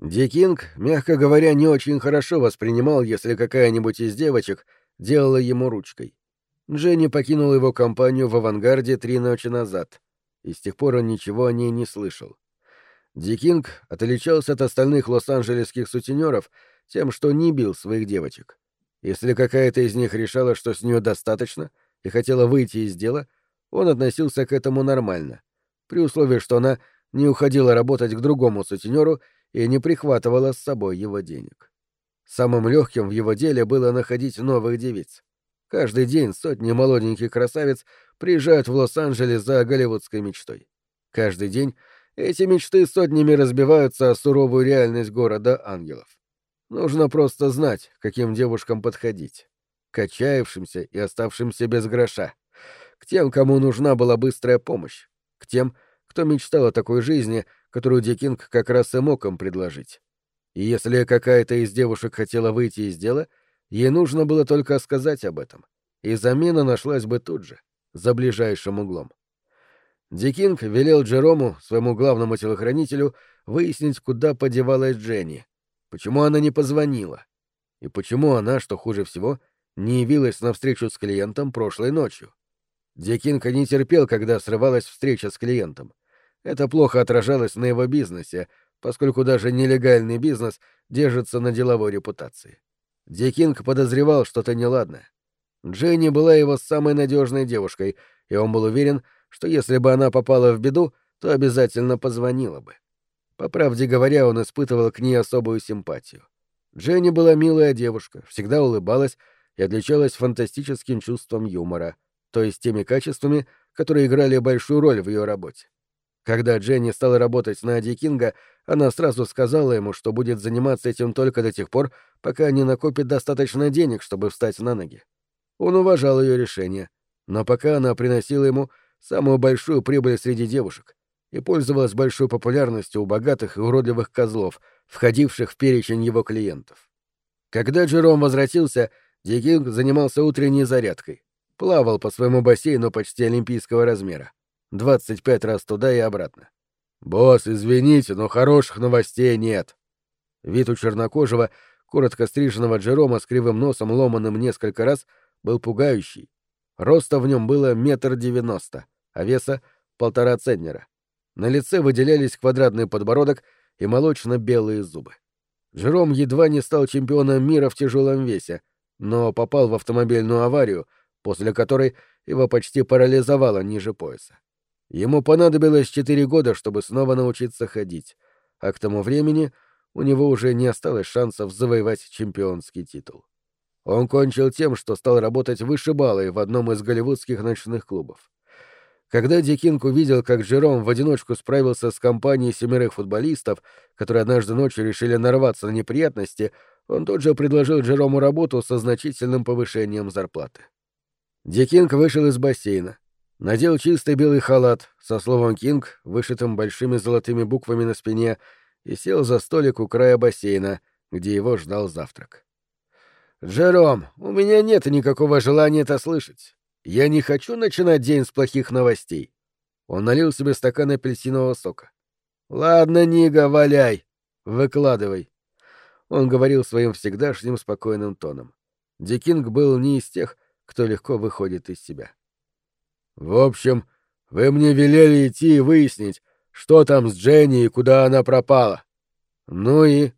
Дикинг, мягко говоря, не очень хорошо воспринимал, если какая-нибудь из девочек делала ему ручкой. Дженни покинул его компанию в авангарде три ночи назад, и с тех пор он ничего о ней не слышал. Дикинг отличался от остальных лос-анджелесских сутенеров тем, что не бил своих девочек. Если какая-то из них решала, что с нее достаточно, и хотела выйти из дела, он относился к этому нормально, при условии, что она не уходила работать к другому сутенеру и не прихватывала с собой его денег. Самым легким в его деле было находить новых девиц. Каждый день сотни молоденьких красавиц приезжают в Лос-Анджелес за голливудской мечтой. Каждый день эти мечты сотнями разбиваются о суровую реальность города ангелов. Нужно просто знать, каким девушкам подходить. К отчаявшимся и оставшимся без гроша. К тем, кому нужна была быстрая помощь. К тем, кто мечтал о такой жизни, которую Дикинг как раз и мог им предложить. И если какая-то из девушек хотела выйти из дела, ей нужно было только сказать об этом, и замена нашлась бы тут же, за ближайшим углом. Дикинг велел Джерому, своему главному телохранителю, выяснить, куда подевалась Дженни, почему она не позвонила, и почему она, что хуже всего, не явилась на встречу с клиентом прошлой ночью. Дикинг не терпел, когда срывалась встреча с клиентом. Это плохо отражалось на его бизнесе, поскольку даже нелегальный бизнес держится на деловой репутации. Дикинг подозревал что-то неладное. Дженни была его самой надежной девушкой, и он был уверен, что если бы она попала в беду, то обязательно позвонила бы. По правде говоря, он испытывал к ней особую симпатию. Дженни была милая девушка, всегда улыбалась и отличалась фантастическим чувством юмора, то есть теми качествами, которые играли большую роль в ее работе. Когда Дженни стала работать на Ади Кинга, она сразу сказала ему, что будет заниматься этим только до тех пор, пока не накопит достаточно денег, чтобы встать на ноги. Он уважал ее решение, но пока она приносила ему самую большую прибыль среди девушек и пользовалась большой популярностью у богатых и уродливых козлов, входивших в перечень его клиентов. Когда Джером возвратился, Дикинг занимался утренней зарядкой, плавал по своему бассейну почти олимпийского размера. 25 раз туда и обратно. «Босс, извините, но хороших новостей нет». Вид у чернокожего, коротко стриженного Джерома с кривым носом, ломаным несколько раз, был пугающий. Роста в нем было метр девяносто, а веса — полтора центнера. На лице выделялись квадратный подбородок и молочно-белые зубы. Джером едва не стал чемпионом мира в тяжелом весе, но попал в автомобильную аварию, после которой его почти парализовало ниже пояса. Ему понадобилось четыре года, чтобы снова научиться ходить, а к тому времени у него уже не осталось шансов завоевать чемпионский титул. Он кончил тем, что стал работать вышибалой в одном из голливудских ночных клубов. Когда Дикинг увидел, как Джером в одиночку справился с компанией семерых футболистов, которые однажды ночью решили нарваться на неприятности, он тут же предложил Джерому работу со значительным повышением зарплаты. Дикинг вышел из бассейна, надел чистый белый халат со словом «Кинг», вышитым большими золотыми буквами на спине, и сел за столик у края бассейна, где его ждал завтрак. «Джером, у меня нет никакого желания это слышать. Я не хочу начинать день с плохих новостей». Он налил себе стакан апельсинового сока. «Ладно, Нига, валяй. Выкладывай». Он говорил своим всегдашним спокойным тоном. Дикинг был не из тех, кто легко выходит из себя. В общем, вы мне велели идти и выяснить, что там с Дженни и куда она пропала. Ну и...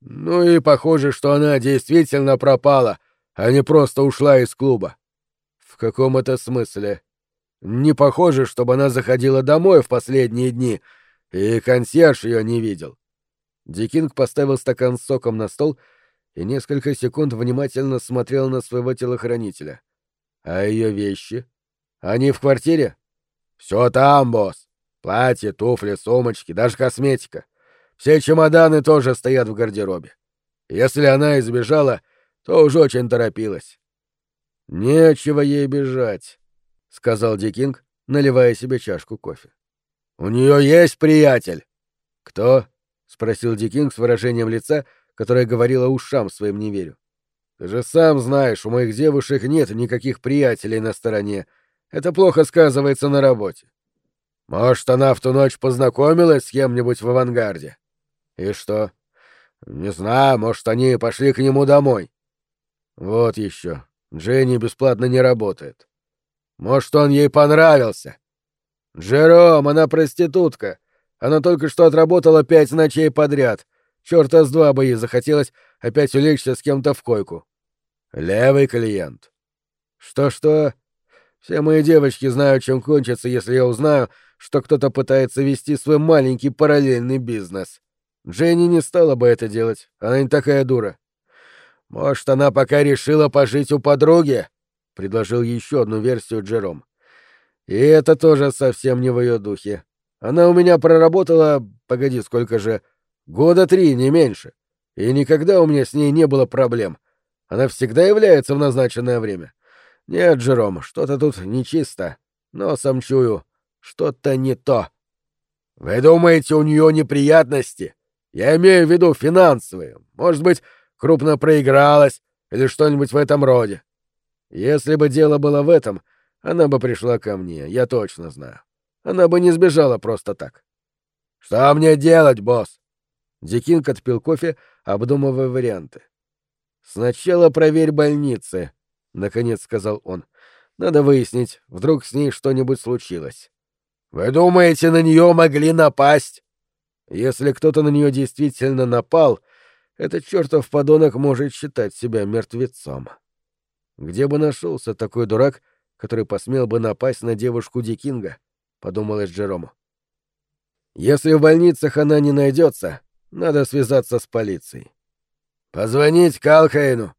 Ну и похоже, что она действительно пропала, а не просто ушла из клуба. В каком это смысле? Не похоже, чтобы она заходила домой в последние дни, и консьерж ее не видел. Дикинг поставил стакан с соком на стол и несколько секунд внимательно смотрел на своего телохранителя. А ее вещи? Они в квартире? Все там, босс. Платье, туфли, сумочки, даже косметика. Все чемоданы тоже стоят в гардеробе. Если она избежала, то уж очень торопилась. Нечего ей бежать, сказал Дикинг, наливая себе чашку кофе. У нее есть приятель. Кто? спросил Дикинг с выражением лица, которое говорило ушам своим не верю. Ты же сам знаешь, у моих девушек нет никаких приятелей на стороне. Это плохо сказывается на работе. Может, она в ту ночь познакомилась с кем-нибудь в авангарде? И что? Не знаю, может, они пошли к нему домой. Вот еще. Дженни бесплатно не работает. Может, он ей понравился. Джером, она проститутка. Она только что отработала пять ночей подряд. Чёрта с два бы ей захотелось опять улечься с кем-то в койку. Левый клиент. Что-что? Все мои девочки знают, чем кончится, если я узнаю, что кто-то пытается вести свой маленький параллельный бизнес. Дженни не стала бы это делать, она не такая дура. Может, она пока решила пожить у подруги? Предложил еще одну версию Джером. И это тоже совсем не в ее духе. Она у меня проработала, погоди, сколько же, года три, не меньше. И никогда у меня с ней не было проблем. Она всегда является в назначенное время. Нет, Джером, что-то тут нечисто. Но сам чую, что-то не то. Вы думаете, у нее неприятности? Я имею в виду финансовые. Может быть, крупно проигралась или что-нибудь в этом роде. Если бы дело было в этом, она бы пришла ко мне, я точно знаю. Она бы не сбежала просто так. Что мне делать, босс? Дикинг отпил кофе, обдумывая варианты. Сначала проверь больницы, наконец сказал он. Надо выяснить, вдруг с ней что-нибудь случилось. Вы думаете, на нее могли напасть? Если кто-то на нее действительно напал, этот чертов подонок может считать себя мертвецом. Где бы нашелся такой дурак, который посмел бы напасть на девушку Дикинга? — подумалось Джерому. Если в больницах она не найдется, надо связаться с полицией. Позвонить Калхейну.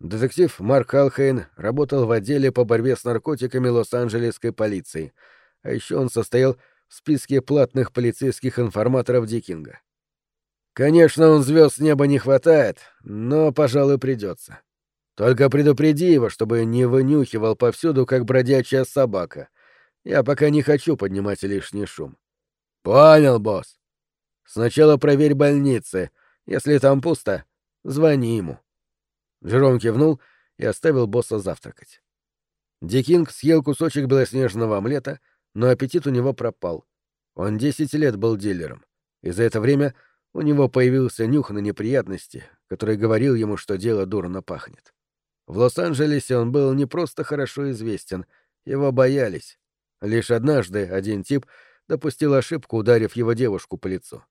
Детектив Марк Калхейн работал в отделе по борьбе с наркотиками Лос-Анджелесской полиции, а еще он состоял в списке платных полицейских информаторов Дикинга. Конечно, он звезд с неба не хватает, но, пожалуй, придется. Только предупреди его, чтобы не вынюхивал повсюду, как бродячая собака. Я пока не хочу поднимать лишний шум. Понял, босс. Сначала проверь больницы. Если там пусто, звони ему. Жером кивнул и оставил босса завтракать. Дикинг съел кусочек белоснежного омлета, но аппетит у него пропал. Он десять лет был дилером, и за это время у него появился нюх на неприятности, который говорил ему, что дело дурно пахнет. В Лос-Анджелесе он был не просто хорошо известен, его боялись. Лишь однажды один тип допустил ошибку, ударив его девушку по лицу.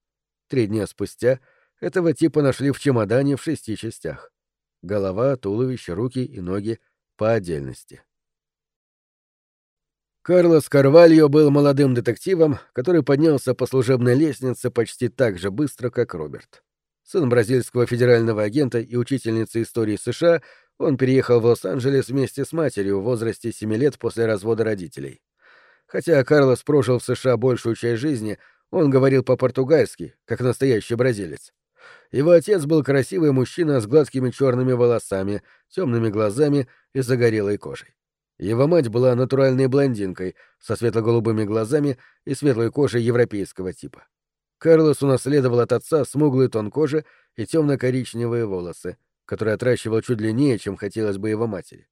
Три дня спустя этого типа нашли в чемодане в шести частях. Голова, туловище, руки и ноги по отдельности. Карлос Карвальо был молодым детективом, который поднялся по служебной лестнице почти так же быстро, как Роберт. Сын бразильского федерального агента и учительницы истории США, он переехал в Лос-Анджелес вместе с матерью в возрасте 7 лет после развода родителей. Хотя Карлос прожил в США большую часть жизни, он говорил по-португальски, как настоящий бразилец. Его отец был красивый мужчина с гладкими черными волосами, темными глазами и загорелой кожей. Его мать была натуральной блондинкой, со светло-голубыми глазами и светлой кожей европейского типа. Карлос унаследовал от отца смуглый тон кожи и темно-коричневые волосы, которые отращивал чуть длиннее, чем хотелось бы его матери.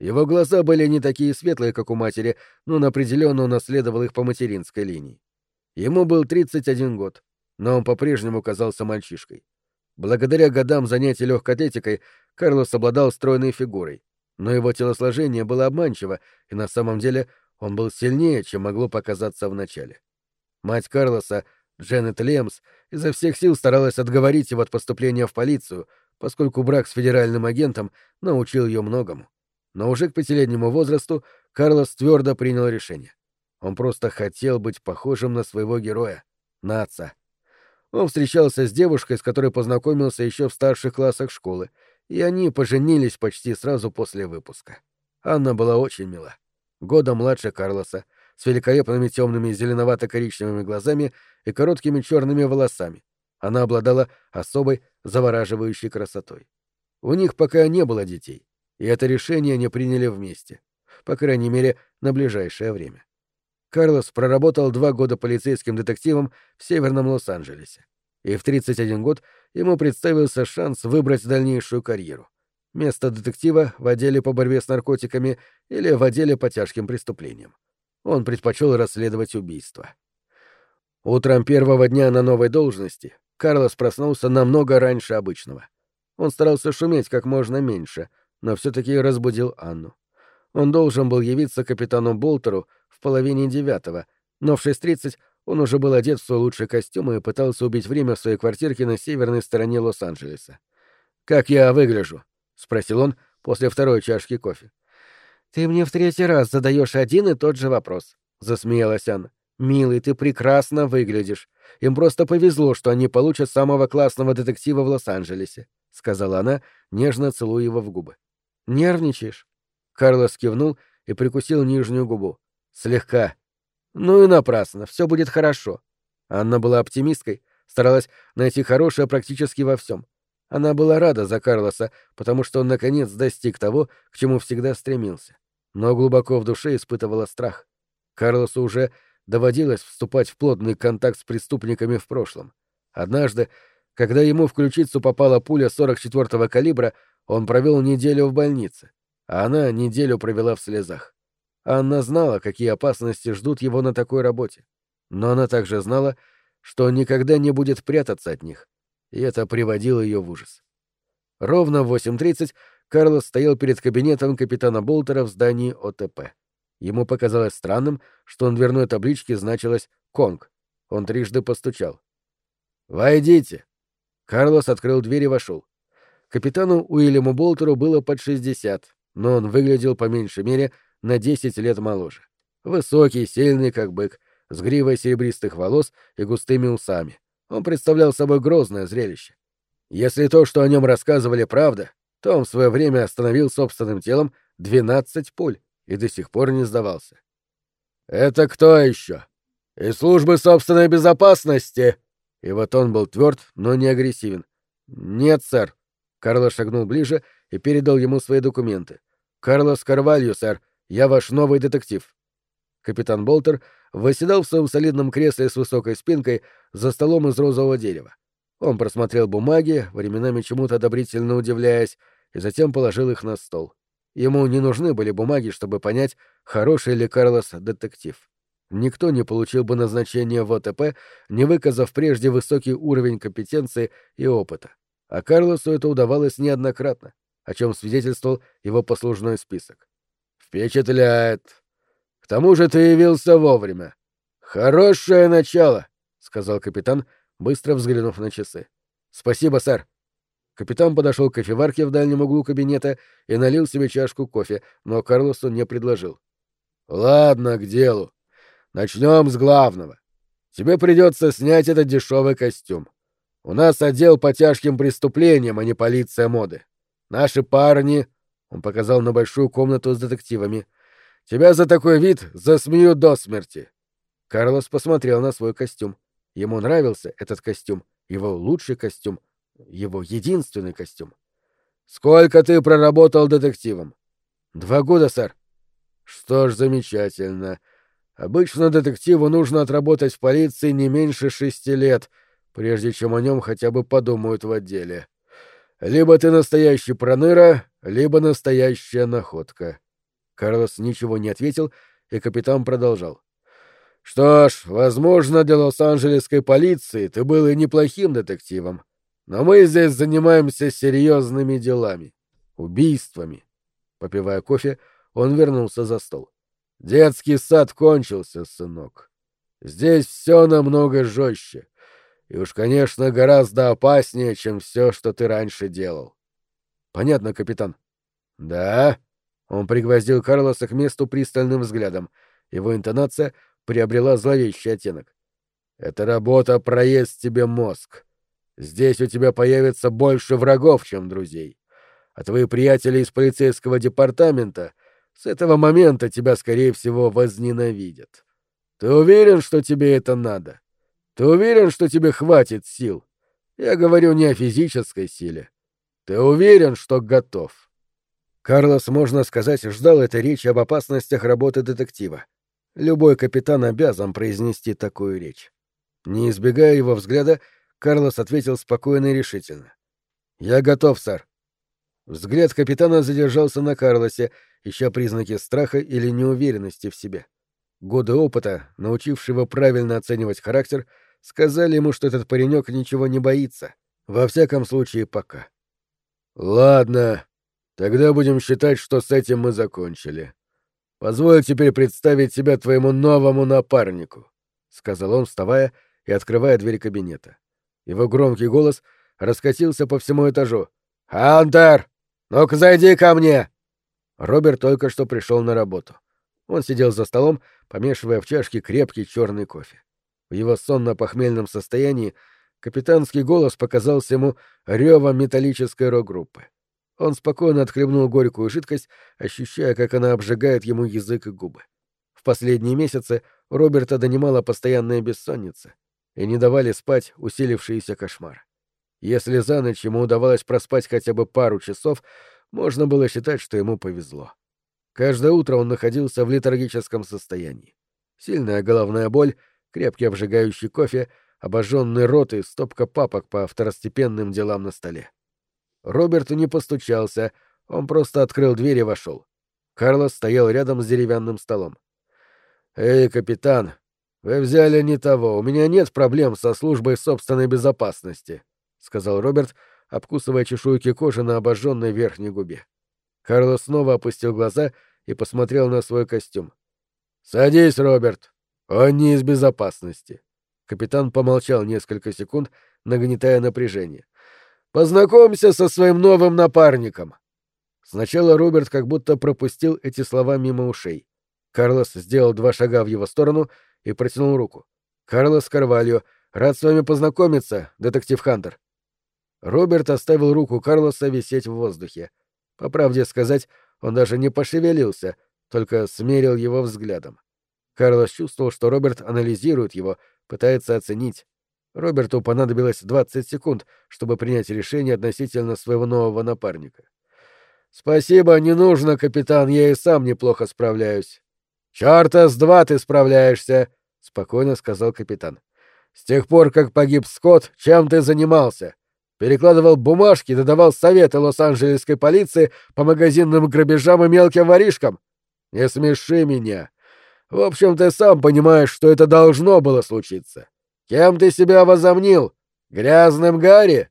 Его глаза были не такие светлые, как у матери, но он определенно унаследовал их по материнской линии. Ему был 31 год, но он по-прежнему казался мальчишкой. Благодаря годам занятий легкой атлетикой Карлос обладал стройной фигурой, но его телосложение было обманчиво, и на самом деле он был сильнее, чем могло показаться вначале. Мать Карлоса, Дженнет Лемс, изо всех сил старалась отговорить его от поступления в полицию, поскольку брак с федеральным агентом научил ее многому. Но уже к пятилетнему возрасту Карлос твердо принял решение. Он просто хотел быть похожим на своего героя, на отца. Он встречался с девушкой, с которой познакомился еще в старших классах школы, и они поженились почти сразу после выпуска. Анна была очень мила. Года младше Карлоса, с великолепными темными зеленовато-коричневыми глазами и короткими черными волосами. Она обладала особой завораживающей красотой. У них пока не было детей, и это решение они приняли вместе, по крайней мере, на ближайшее время. Карлос проработал два года полицейским детективом в Северном Лос-Анджелесе и в 31 год ему представился шанс выбрать дальнейшую карьеру. Место детектива в отделе по борьбе с наркотиками или в отделе по тяжким преступлениям. Он предпочел расследовать убийства. Утром первого дня на новой должности Карлос проснулся намного раньше обычного. Он старался шуметь как можно меньше, но все-таки разбудил Анну. Он должен был явиться капитану Болтеру в половине девятого, но в 6.30 он уже был одет в свой лучший костюм и пытался убить время в своей квартирке на северной стороне Лос-Анджелеса. «Как я выгляжу?» — спросил он после второй чашки кофе. «Ты мне в третий раз задаешь один и тот же вопрос», — засмеялась Анна. «Милый, ты прекрасно выглядишь. Им просто повезло, что они получат самого классного детектива в Лос-Анджелесе», — сказала она, нежно целуя его в губы. «Нервничаешь?» Карлос кивнул и прикусил нижнюю губу. «Слегка». «Ну и напрасно, все будет хорошо». Анна была оптимисткой, старалась найти хорошее практически во всем. Она была рада за Карлоса, потому что он наконец достиг того, к чему всегда стремился. Но глубоко в душе испытывала страх. Карлосу уже доводилось вступать в плотный контакт с преступниками в прошлом. Однажды, когда ему в ключицу попала пуля 44-го калибра, он провел неделю в больнице, а она неделю провела в слезах. Анна знала, какие опасности ждут его на такой работе. Но она также знала, что никогда не будет прятаться от них, и это приводило ее в ужас. Ровно в 8.30 Карлос стоял перед кабинетом капитана Болтера в здании ОТП. Ему показалось странным, что на дверной табличке значилось «Конг». Он трижды постучал. «Войдите!» Карлос открыл дверь и вошел. Капитану Уильяму Болтеру было под 60, но он выглядел по меньшей мере на 10 лет моложе. Высокий, сильный, как бык, с гривой серебристых волос и густыми усами. Он представлял собой грозное зрелище. Если то, что о нем рассказывали, правда, то он в свое время остановил собственным телом 12 пуль и до сих пор не сдавался. «Это кто еще? Из службы собственной безопасности?» И вот он был тверд, но не агрессивен. «Нет, сэр». Карлос шагнул ближе и передал ему свои документы. «Карлос Карвалью, сэр. Я ваш новый детектив». Капитан Болтер восседал в своем солидном кресле с высокой спинкой за столом из розового дерева. Он просмотрел бумаги, временами чему-то одобрительно удивляясь, и затем положил их на стол. Ему не нужны были бумаги, чтобы понять, хороший ли Карлос детектив. Никто не получил бы назначение в ОТП, не выказав прежде высокий уровень компетенции и опыта. А Карлосу это удавалось неоднократно, о чем свидетельствовал его послужной список. «Впечатляет. К тому же ты явился вовремя. Хорошее начало», — сказал капитан, быстро взглянув на часы. «Спасибо, сэр». Капитан подошел к кофеварке в дальнем углу кабинета и налил себе чашку кофе, но Карлосу не предложил. «Ладно, к делу. Начнем с главного. Тебе придется снять этот дешевый костюм. У нас отдел по тяжким преступлениям, а не полиция моды. Наши парни...» — он показал на большую комнату с детективами. «Тебя за такой вид засмеют до смерти». Карлос посмотрел на свой костюм. Ему нравился этот костюм, его лучший костюм, его единственный костюм. «Сколько ты проработал детективом?» «Два года, сэр». «Что ж, замечательно. Обычно детективу нужно отработать в полиции не меньше шести лет, прежде чем о нем хотя бы подумают в отделе. Либо ты настоящий проныра, либо настоящая находка». Карлос ничего не ответил, и капитан продолжал. Что ж, возможно, для Лос-Анджелесской полиции ты был и неплохим детективом. Но мы здесь занимаемся серьезными делами. Убийствами. Попивая кофе, он вернулся за стол. Детский сад кончился, сынок. Здесь все намного жестче. И уж, конечно, гораздо опаснее, чем все, что ты раньше делал. Понятно, капитан. Да. Он пригвоздил Карлоса к месту пристальным взглядом. Его интонация — приобрела зловещий оттенок. «Эта работа проест тебе мозг. Здесь у тебя появится больше врагов, чем друзей. А твои приятели из полицейского департамента с этого момента тебя, скорее всего, возненавидят. Ты уверен, что тебе это надо? Ты уверен, что тебе хватит сил? Я говорю не о физической силе. Ты уверен, что готов?» Карлос, можно сказать, ждал этой речи об опасностях работы детектива. Любой капитан обязан произнести такую речь. Не избегая его взгляда, Карлос ответил спокойно и решительно. «Я готов, сэр». Взгляд капитана задержался на Карлосе, ища признаки страха или неуверенности в себе. Годы опыта, научившего правильно оценивать характер, Сказали ему, что этот паренек ничего не боится. Во всяком случае, пока. Ладно, тогда будем считать, что с этим мы закончили. Позволь теперь представить себя твоему новому напарнику, сказал он, вставая и открывая дверь кабинета. Его громкий голос раскатился по всему этажу. «Хантер! Ну-ка зайди ко мне!» Роберт только что пришел на работу. Он сидел за столом, помешивая в чашке крепкий черный кофе. В его сонно-похмельном состоянии капитанский голос показался ему ревом металлической рок-группы. Он спокойно отхлебнул горькую жидкость, ощущая, как она обжигает ему язык и губы. В последние месяцы Роберта донимала постоянная бессонница, и не давали спать усилившиеся кошмары. Если за ночь ему удавалось проспать хотя бы пару часов, можно было считать, что ему повезло. Каждое утро он находился в летаргическом состоянии. Сильная головная боль, крепкий обжигающий кофе, обожженный рот и стопка папок по второстепенным делам на столе. Роберт не постучался, он просто открыл дверь и вошел. Карлос стоял рядом с деревянным столом. «Эй, капитан, вы взяли не того, у меня нет проблем со службой собственной безопасности», — сказал Роберт, обкусывая чешуйки кожи на обожженной верхней губе. Карлос снова опустил глаза и посмотрел на свой костюм. «Садись, Роберт. Он не из безопасности». Капитан помолчал несколько секунд, нагнетая напряжение. «Познакомься со своим новым напарником». Сначала Роберт как будто пропустил эти слова мимо ушей. Карлос сделал два шага в его сторону и протянул руку. «Карлос Карвальо, рад с вами познакомиться, детектив Хантер». Роберт оставил руку Карлоса висеть в воздухе. По правде сказать, он даже не пошевелился, только смерил его взглядом. Карлос чувствовал, что Роберт анализирует его, пытается оценить. Роберту понадобилось 20 секунд, чтобы принять решение относительно своего нового напарника. «Спасибо, не нужно, капитан, я и сам неплохо справляюсь». «Чёрта с два ты справляешься», — спокойно сказал капитан. «С тех пор, как погиб Скотт, чем ты занимался? перекладывал бумажки, додавал советы Лос-Анджелесской полиции по магазинным грабежам и мелким воришкам. Не смеши меня. В общем, ты сам понимаешь, что это должно было случиться. Кем ты себя возомнил? Грязным Гарри?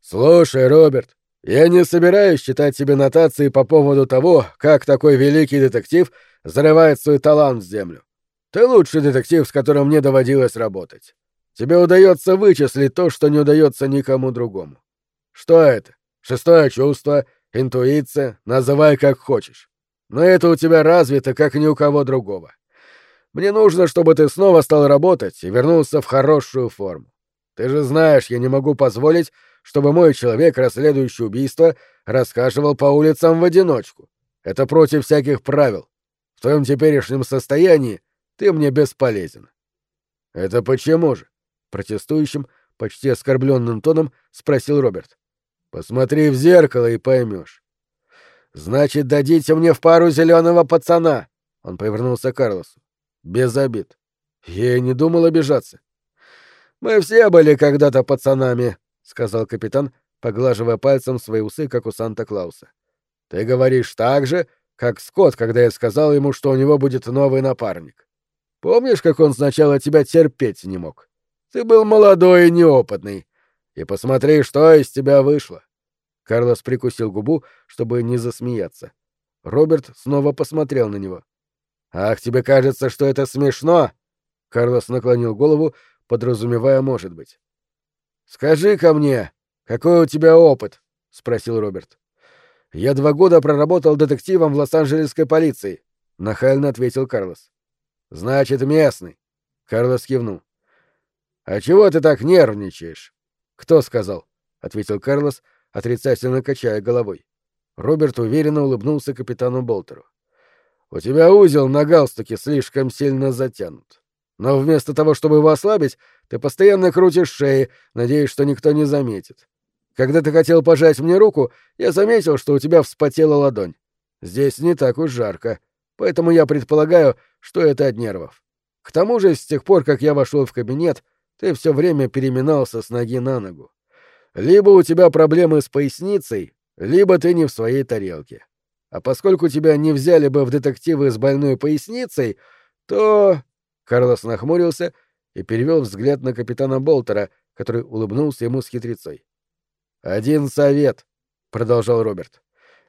Слушай, Роберт, я не собираюсь читать тебе нотации по поводу того, как такой великий детектив зарывает свой талант в землю. Ты лучший детектив, с которым мне доводилось работать. Тебе удается вычислить то, что не удается никому другому. Что это? Шестое чувство, интуиция, называй как хочешь. Но это у тебя развито, как ни у кого другого. Мне нужно, чтобы ты снова стал работать и вернулся в хорошую форму. Ты же знаешь, я не могу позволить, чтобы мой человек, расследующий убийство, рассказывал по улицам в одиночку. Это против всяких правил. В твоем теперешнем состоянии ты мне бесполезен. Это почему же? Протестующим, почти оскорбленным тоном спросил Роберт. «Посмотри в зеркало и поймешь». «Значит, дадите мне в пару зеленого пацана!» Он повернулся к Карлосу. «Без обид. Я и не думал обижаться». «Мы все были когда-то пацанами», — сказал капитан, поглаживая пальцем свои усы, как у Санта-Клауса. «Ты говоришь так же, как Скотт, когда я сказал ему, что у него будет новый напарник. Помнишь, как он сначала тебя терпеть не мог? Ты был молодой и неопытный. И посмотри, что из тебя вышло. Карлос прикусил губу, чтобы не засмеяться. Роберт снова посмотрел на него. «Ах, тебе кажется, что это смешно?» Карлос наклонил голову, подразумевая «может быть». «Скажи-ка мне, какой у тебя опыт?» — спросил Роберт. «Я два года проработал детективом в Лос-Анджелесской полиции», — нахально ответил Карлос. «Значит, местный». Карлос кивнул. «А чего ты так нервничаешь?» «Кто сказал?» — ответил Карлос, отрицательно качая головой. Роберт уверенно улыбнулся капитану Болтеру. «У тебя узел на галстуке слишком сильно затянут. Но вместо того, чтобы его ослабить, ты постоянно крутишь шеи, надеясь, что никто не заметит. Когда ты хотел пожать мне руку, я заметил, что у тебя вспотела ладонь. Здесь не так уж жарко, поэтому я предполагаю, что это от нервов. К тому же, с тех пор, как я вошел в кабинет, ты все время переминался с ноги на ногу. Либо у тебя проблемы с поясницей, либо ты не в своей тарелке. А поскольку тебя не взяли бы в детективы с больной поясницей, то...» Карлос нахмурился и перевел взгляд на капитана Болтера, который улыбнулся ему с хитрецой. «Один совет», — продолжал Роберт.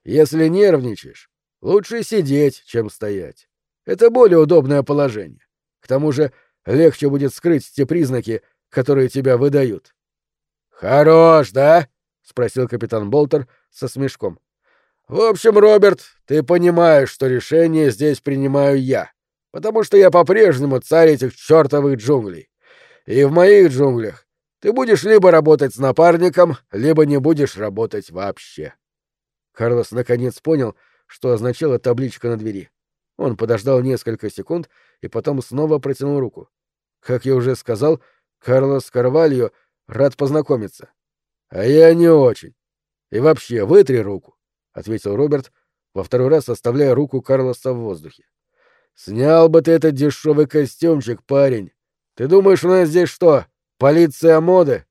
«Если нервничаешь, лучше сидеть, чем стоять. Это более удобное положение. К тому же легче будет скрыть те признаки, которые тебя выдают». «Хорош, да?» — спросил капитан Болтер со смешком. «В общем, Роберт, ты понимаешь, что решение здесь принимаю я, потому что я по-прежнему царь этих чертовых джунглей. И в моих джунглях ты будешь либо работать с напарником, либо не будешь работать вообще». Карлос наконец понял, что означала табличка на двери. Он подождал несколько секунд и потом снова протянул руку. Как я уже сказал, Карлос Карвальо рад познакомиться. — А я не очень. И вообще, вытри руку ответил Роберт, во второй раз оставляя руку Карлоса в воздухе. Снял бы ты этот дешевый костюмчик, парень. Ты думаешь, у нас здесь что, полиция моды?